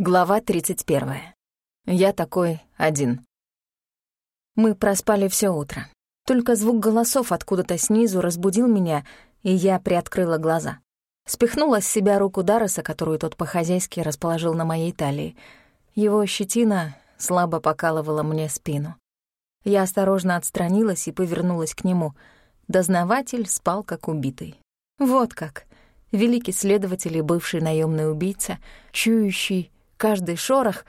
Глава 31. Я такой один. Мы проспали все утро. Только звук голосов откуда-то снизу разбудил меня, и я приоткрыла глаза. Спихнула с себя руку Дарреса, которую тот по-хозяйски расположил на моей талии. Его щетина слабо покалывала мне спину. Я осторожно отстранилась и повернулась к нему. Дознаватель спал как убитый. Вот как. Великий следователь и бывший наемный убийца, чующий каждый шорох,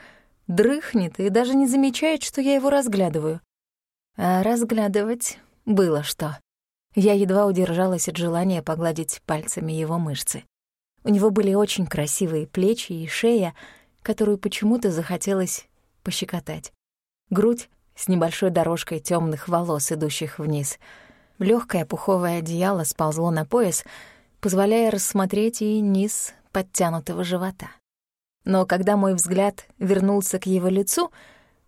дрыхнет и даже не замечает, что я его разглядываю. А разглядывать было что. Я едва удержалась от желания погладить пальцами его мышцы. У него были очень красивые плечи и шея, которую почему-то захотелось пощекотать. Грудь с небольшой дорожкой темных волос, идущих вниз. Легкое пуховое одеяло сползло на пояс, позволяя рассмотреть и низ подтянутого живота. Но когда мой взгляд вернулся к его лицу,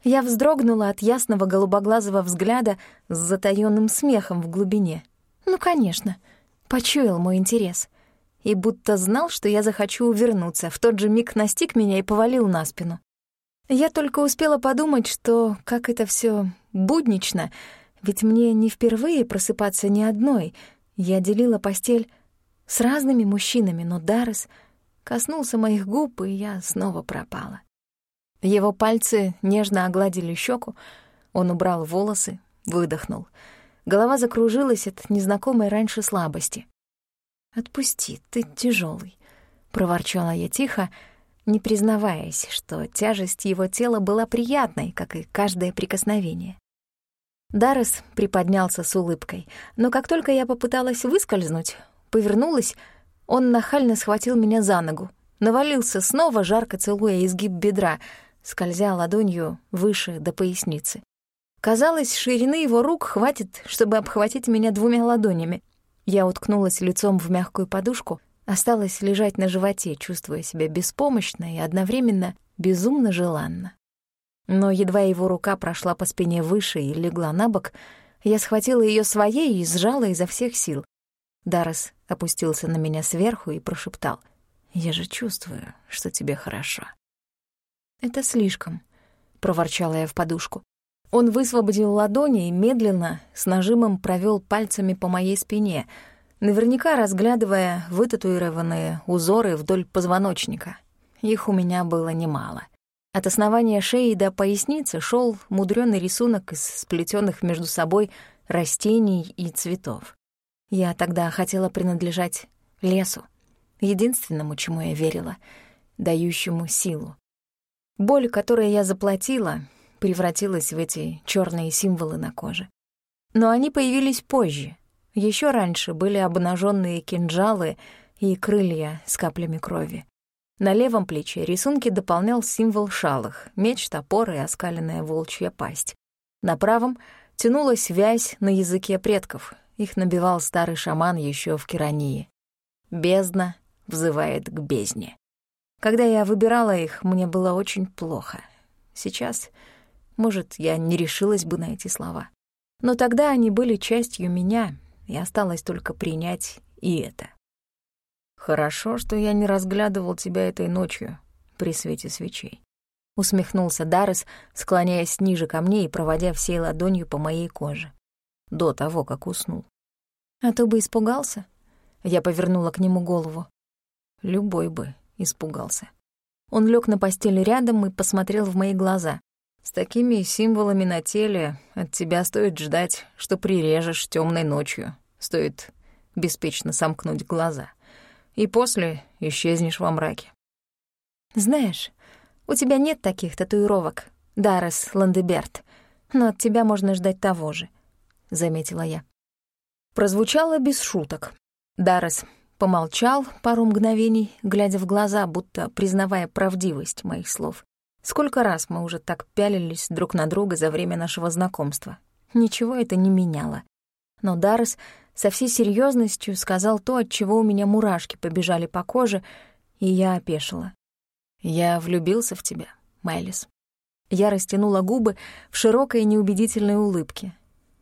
я вздрогнула от ясного голубоглазого взгляда с затаённым смехом в глубине. Ну, конечно, почуял мой интерес. И будто знал, что я захочу увернуться, в тот же миг настиг меня и повалил на спину. Я только успела подумать, что как это все буднично, ведь мне не впервые просыпаться ни одной. Я делила постель с разными мужчинами, но Даррес коснулся моих губ, и я снова пропала. Его пальцы нежно огладили щеку, он убрал волосы, выдохнул. Голова закружилась от незнакомой раньше слабости. «Отпусти, ты тяжелый, проворчала я тихо, не признаваясь, что тяжесть его тела была приятной, как и каждое прикосновение. Даррес приподнялся с улыбкой, но как только я попыталась выскользнуть, повернулась он нахально схватил меня за ногу, навалился снова, жарко целуя изгиб бедра, скользя ладонью выше до поясницы. Казалось, ширины его рук хватит, чтобы обхватить меня двумя ладонями. Я уткнулась лицом в мягкую подушку, осталась лежать на животе, чувствуя себя беспомощно и одновременно безумно желанно. Но едва его рука прошла по спине выше и легла на бок, я схватила ее своей и сжала изо всех сил. Даррес опустился на меня сверху и прошептал. «Я же чувствую, что тебе хорошо». «Это слишком», — проворчала я в подушку. Он высвободил ладони и медленно, с нажимом провел пальцами по моей спине, наверняка разглядывая вытатуированные узоры вдоль позвоночника. Их у меня было немало. От основания шеи до поясницы шел мудрёный рисунок из сплетенных между собой растений и цветов. Я тогда хотела принадлежать лесу, единственному, чему я верила, дающему силу. Боль, которой я заплатила, превратилась в эти черные символы на коже. Но они появились позже. Еще раньше были обнаженные кинжалы и крылья с каплями крови. На левом плече рисунки дополнял символ шалых — меч, топор и оскаленная волчья пасть. На правом тянулась вязь на языке предков, их набивал старый шаман еще в Керании. Бездна взывает к бездне. Когда я выбирала их, мне было очень плохо. Сейчас, может, я не решилась бы на эти слова. Но тогда они были частью меня, и осталось только принять и это. «Хорошо, что я не разглядывал тебя этой ночью при свете свечей», — усмехнулся Даррес, склоняясь ниже ко мне и проводя всей ладонью по моей коже. До того, как уснул. А то бы испугался. Я повернула к нему голову. Любой бы испугался. Он лег на постели рядом и посмотрел в мои глаза. С такими символами на теле от тебя стоит ждать, что прирежешь темной ночью. Стоит беспечно сомкнуть глаза. И после исчезнешь во мраке. Знаешь, у тебя нет таких татуировок, Даррес Ландеберт, но от тебя можно ждать того же, — заметила я. Прозвучало без шуток. Даррес помолчал пару мгновений, глядя в глаза, будто признавая правдивость моих слов. Сколько раз мы уже так пялились друг на друга за время нашего знакомства. Ничего это не меняло. Но Даррес со всей серьезностью сказал то, от чего у меня мурашки побежали по коже, и я опешила. «Я влюбился в тебя, Майлис». Я растянула губы в широкой неубедительной улыбке.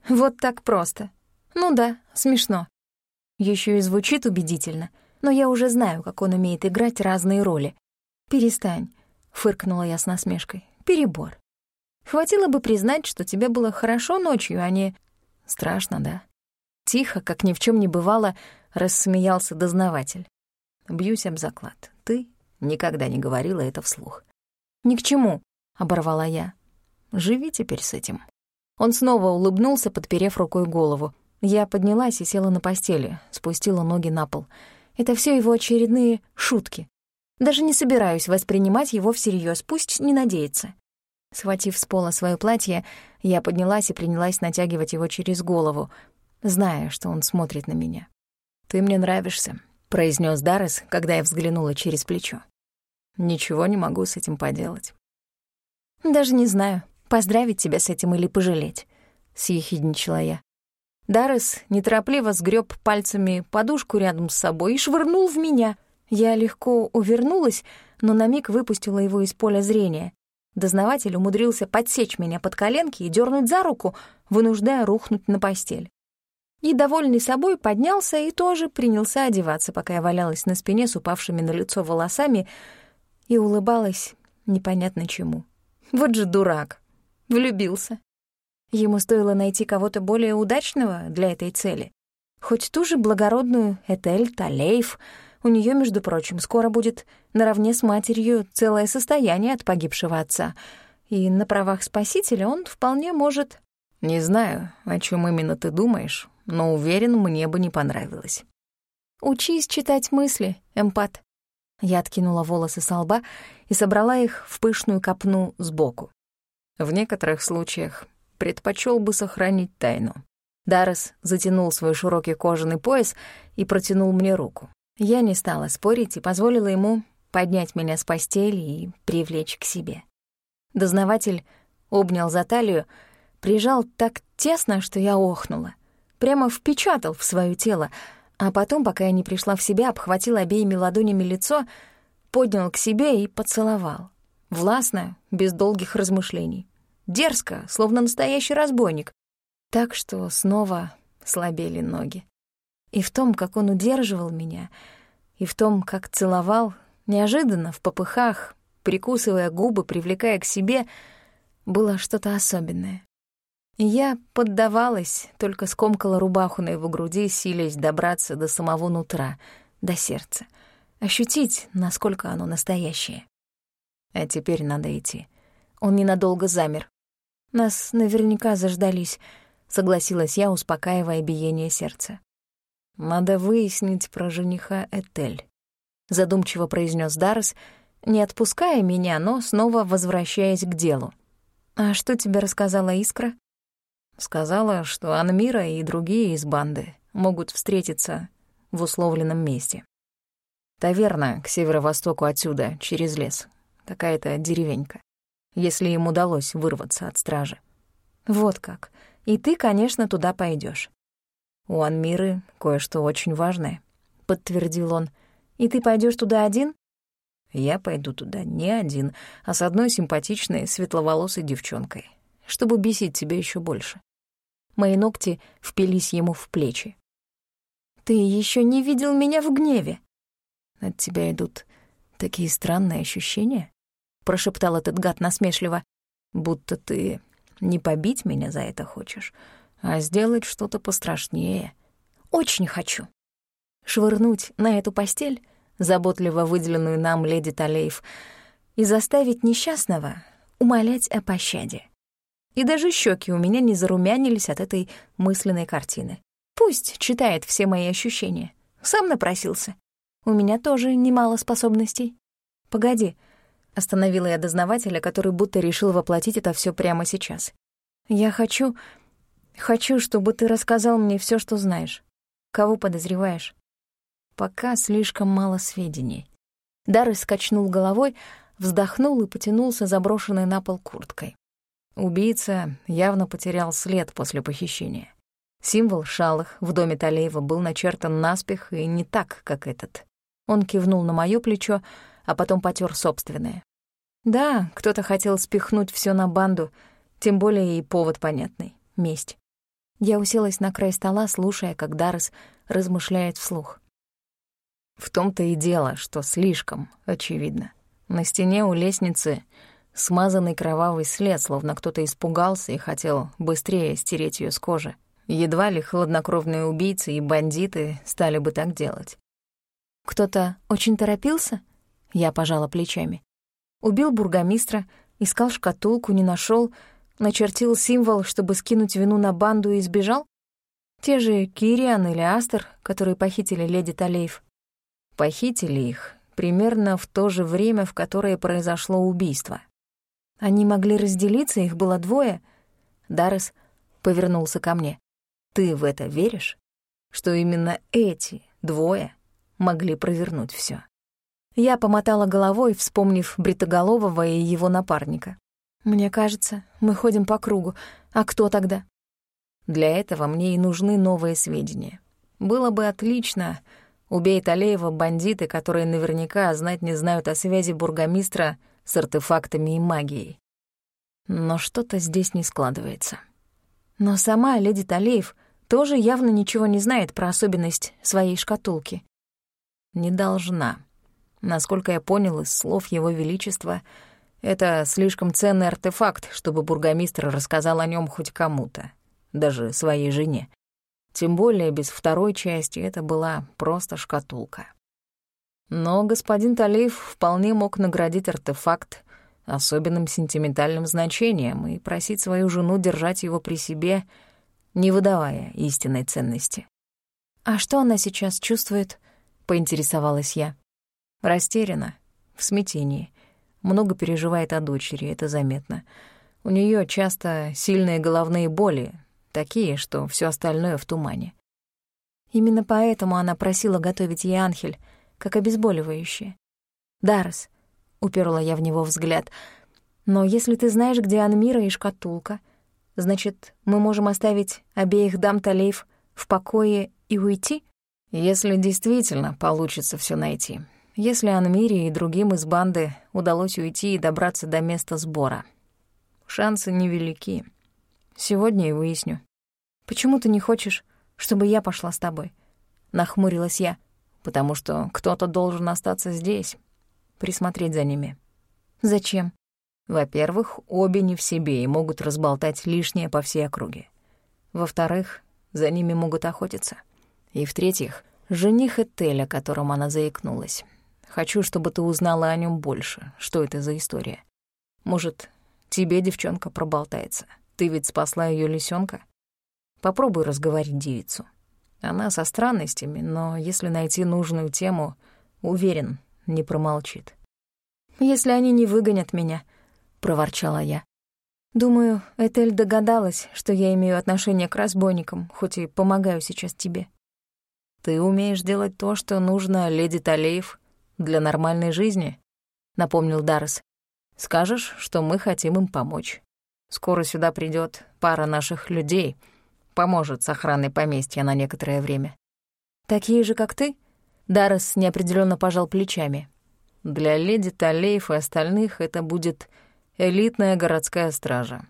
«Вот так просто. Ну да, смешно. Еще и звучит убедительно, но я уже знаю, как он умеет играть разные роли. Перестань, фыркнула я с насмешкой. «Перебор. Хватило бы признать, что тебе было хорошо ночью, а не...» «Страшно, да?» Тихо, как ни в чем не бывало, рассмеялся дознаватель. «Бьюсь об заклад. Ты никогда не говорила это вслух». «Ни к чему», — оборвала я. «Живи теперь с этим». Он снова улыбнулся, подперев рукой голову. Я поднялась и села на постели, спустила ноги на пол. Это все его очередные шутки. Даже не собираюсь воспринимать его всерьез, пусть не надеется. Схватив с пола свое платье, я поднялась и принялась натягивать его через голову, зная, что он смотрит на меня. «Ты мне нравишься», — произнес Даррес, когда я взглянула через плечо. «Ничего не могу с этим поделать». «Даже не знаю, поздравить тебя с этим или пожалеть», — съехидничала я. Даррес неторопливо сгреб пальцами подушку рядом с собой и швырнул в меня. Я легко увернулась, но на миг выпустила его из поля зрения. Дознаватель умудрился подсечь меня под коленки и дернуть за руку, вынуждая рухнуть на постель. И, довольный собой, поднялся и тоже принялся одеваться, пока я валялась на спине с упавшими на лицо волосами и улыбалась непонятно чему. Вот же дурак. Влюбился. Ему стоило найти кого-то более удачного для этой цели. Хоть ту же благородную Этель Талейф, у нее, между прочим, скоро будет наравне с матерью целое состояние от погибшего отца, и на правах спасителя он вполне может... «Не знаю, о чем именно ты думаешь, но уверен, мне бы не понравилось». «Учись читать мысли, эмпат». Я откинула волосы со лба и собрала их в пышную копну сбоку. В некоторых случаях предпочел бы сохранить тайну. Даррес затянул свой широкий кожаный пояс и протянул мне руку. Я не стала спорить и позволила ему поднять меня с постели и привлечь к себе. Дознаватель обнял за талию, прижал так тесно, что я охнула. Прямо впечатал в свое тело, а потом, пока я не пришла в себя, обхватил обеими ладонями лицо, поднял к себе и поцеловал. Властно, без долгих размышлений дерзко, словно настоящий разбойник. Так что снова слабели ноги. И в том, как он удерживал меня, и в том, как целовал, неожиданно, в попыхах, прикусывая губы, привлекая к себе, было что-то особенное. Я поддавалась, только скомкала рубаху на его груди, силясь добраться до самого нутра, до сердца, ощутить, насколько оно настоящее. А теперь надо идти. Он ненадолго замер. Нас наверняка заждались, согласилась я, успокаивая биение сердца. Надо выяснить про жениха Этель, задумчиво произнес Даррес, не отпуская меня, но снова возвращаясь к делу. А что тебе рассказала Искра? Сказала, что Анмира и другие из банды могут встретиться в условленном месте. Таверна к северо-востоку отсюда, через лес. Какая-то деревенька если им удалось вырваться от стражи. Вот как. И ты, конечно, туда пойдешь. У Анмиры кое-что очень важное, подтвердил он. И ты пойдешь туда один? Я пойду туда не один, а с одной симпатичной светловолосой девчонкой, чтобы бесить тебя еще больше. Мои ногти впились ему в плечи. Ты еще не видел меня в гневе. От тебя идут такие странные ощущения прошептал этот гад насмешливо. «Будто ты не побить меня за это хочешь, а сделать что-то пострашнее». «Очень хочу». Швырнуть на эту постель, заботливо выделенную нам леди Талеев, и заставить несчастного умолять о пощаде. И даже щеки у меня не зарумянились от этой мысленной картины. Пусть читает все мои ощущения. Сам напросился. У меня тоже немало способностей. Погоди, Остановила я дознавателя, который будто решил воплотить это все прямо сейчас. «Я хочу... хочу, чтобы ты рассказал мне все, что знаешь. Кого подозреваешь?» «Пока слишком мало сведений». Дары скачнул головой, вздохнул и потянулся заброшенной на пол курткой. Убийца явно потерял след после похищения. Символ шалых в доме Талеева был начертан наспех и не так, как этот. Он кивнул на моё плечо, а потом потер собственное. Да, кто-то хотел спихнуть все на банду, тем более и повод понятный — месть. Я уселась на край стола, слушая, как Даррес размышляет вслух. В том-то и дело, что слишком, очевидно. На стене у лестницы смазанный кровавый след, словно кто-то испугался и хотел быстрее стереть ее с кожи. Едва ли хладнокровные убийцы и бандиты стали бы так делать. Кто-то очень торопился? Я пожала плечами. Убил бургомистра, искал шкатулку, не нашел, начертил символ, чтобы скинуть вину на банду и сбежал? Те же Кириан или Астер, которые похитили леди Талеев. Похитили их примерно в то же время, в которое произошло убийство. Они могли разделиться, их было двое. Даррес повернулся ко мне. «Ты в это веришь? Что именно эти двое могли провернуть все? Я помотала головой, вспомнив Бритоголового и его напарника. «Мне кажется, мы ходим по кругу. А кто тогда?» «Для этого мне и нужны новые сведения. Было бы отлично, убей Талеева бандиты, которые наверняка знать не знают о связи бургомистра с артефактами и магией. Но что-то здесь не складывается. Но сама леди Талеев тоже явно ничего не знает про особенность своей шкатулки. Не должна. Насколько я понял из слов Его Величества, это слишком ценный артефакт, чтобы бургомистр рассказал о нем хоть кому-то, даже своей жене. Тем более без второй части это была просто шкатулка. Но господин Талиев вполне мог наградить артефакт особенным сентиментальным значением и просить свою жену держать его при себе, не выдавая истинной ценности. «А что она сейчас чувствует?» — поинтересовалась я. Растеряна, в смятении. Много переживает о дочери, это заметно. У нее часто сильные головные боли, такие, что все остальное в тумане. Именно поэтому она просила готовить ей анхель, как обезболивающее. «Даррес», — уперла я в него взгляд, «но если ты знаешь, где Анмира и шкатулка, значит, мы можем оставить обеих дам Талеев в покое и уйти?» «Если действительно получится все найти. Если Анмире и другим из банды удалось уйти и добраться до места сбора. Шансы невелики. Сегодня и выясню». «Почему ты не хочешь, чтобы я пошла с тобой?» — нахмурилась я потому что кто-то должен остаться здесь, присмотреть за ними. Зачем? Во-первых, обе не в себе и могут разболтать лишнее по всей округе. Во-вторых, за ними могут охотиться. И в-третьих, жених Этель, о котором она заикнулась. Хочу, чтобы ты узнала о нем больше. Что это за история? Может, тебе девчонка проболтается. Ты ведь спасла ее лисенка? Попробуй разговорить девицу. Она со странностями, но если найти нужную тему, уверен, не промолчит. «Если они не выгонят меня», — проворчала я. «Думаю, Этель догадалась, что я имею отношение к разбойникам, хоть и помогаю сейчас тебе». «Ты умеешь делать то, что нужно леди Талеев для нормальной жизни», — напомнил Даррес. «Скажешь, что мы хотим им помочь. Скоро сюда придет пара наших людей — поможет с охраной поместья на некоторое время. Такие же, как ты? Даррес неопределенно пожал плечами. Для леди Талеев и остальных это будет элитная городская стража.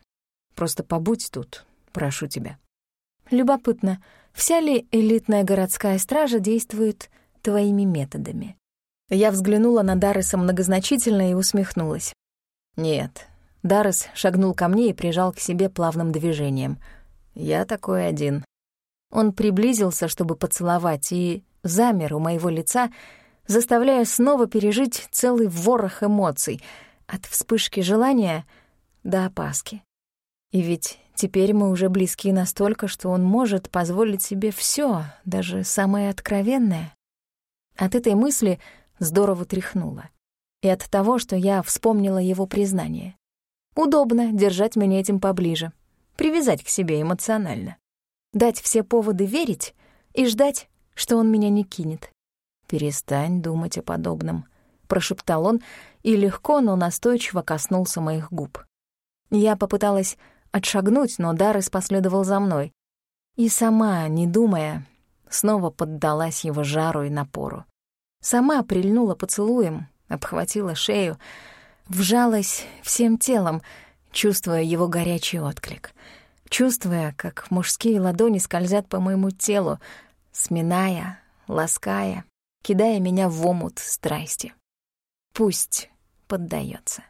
Просто побудь тут, прошу тебя. Любопытно, вся ли элитная городская стража действует твоими методами? Я взглянула на Дарреса многозначительно и усмехнулась. Нет. Даррес шагнул ко мне и прижал к себе плавным движением — я такой один. Он приблизился, чтобы поцеловать, и замер у моего лица, заставляя снова пережить целый ворох эмоций, от вспышки желания до опаски. И ведь теперь мы уже близки настолько, что он может позволить себе все, даже самое откровенное. От этой мысли здорово тряхнуло. И от того, что я вспомнила его признание. Удобно держать меня этим поближе привязать к себе эмоционально. Дать все поводы верить и ждать, что он меня не кинет. «Перестань думать о подобном», — прошептал он и легко, но настойчиво коснулся моих губ. Я попыталась отшагнуть, но Даррес последовал за мной. И сама, не думая, снова поддалась его жару и напору. Сама прильнула поцелуем, обхватила шею, вжалась всем телом, чувствуя его горячий отклик, чувствуя, как мужские ладони скользят по моему телу, сминая, лаская, кидая меня в омут страсти. Пусть поддается.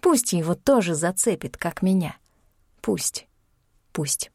Пусть его тоже зацепит, как меня. Пусть, пусть.